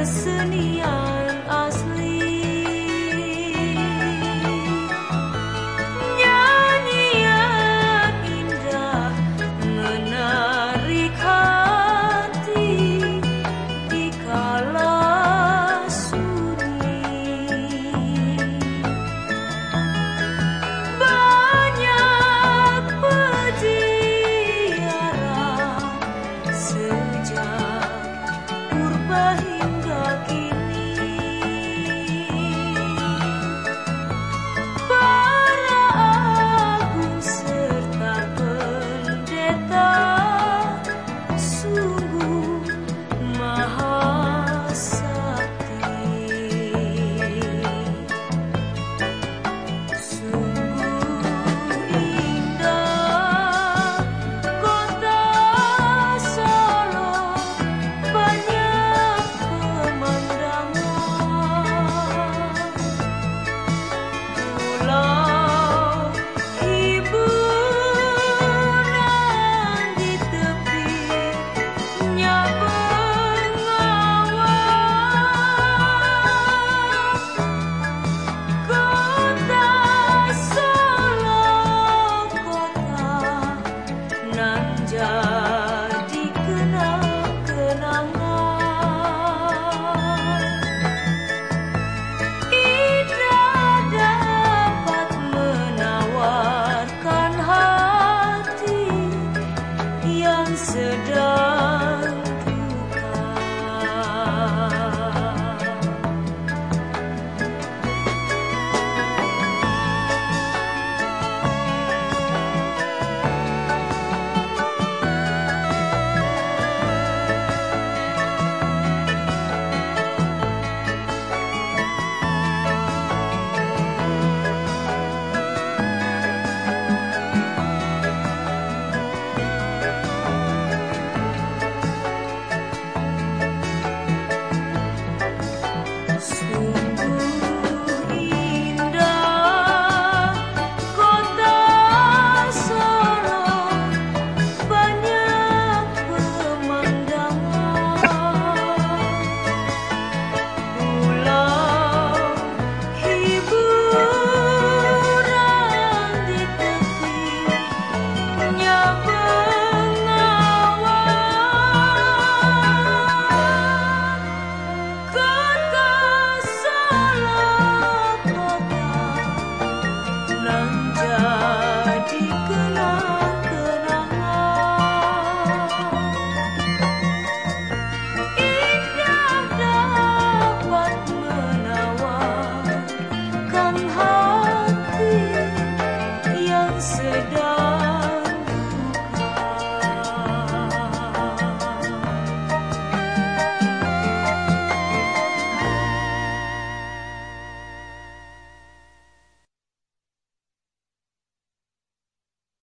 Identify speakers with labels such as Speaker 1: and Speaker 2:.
Speaker 1: 可是你啊。